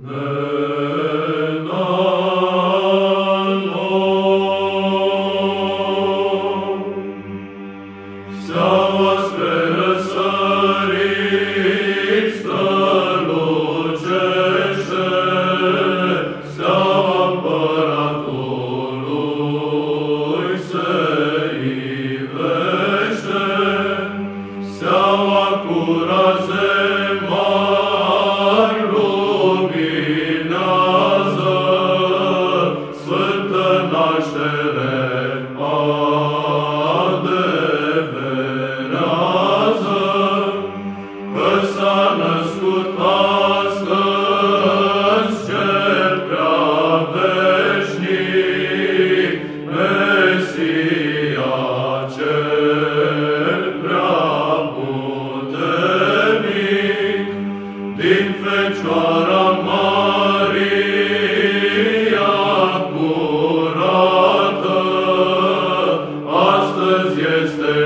So este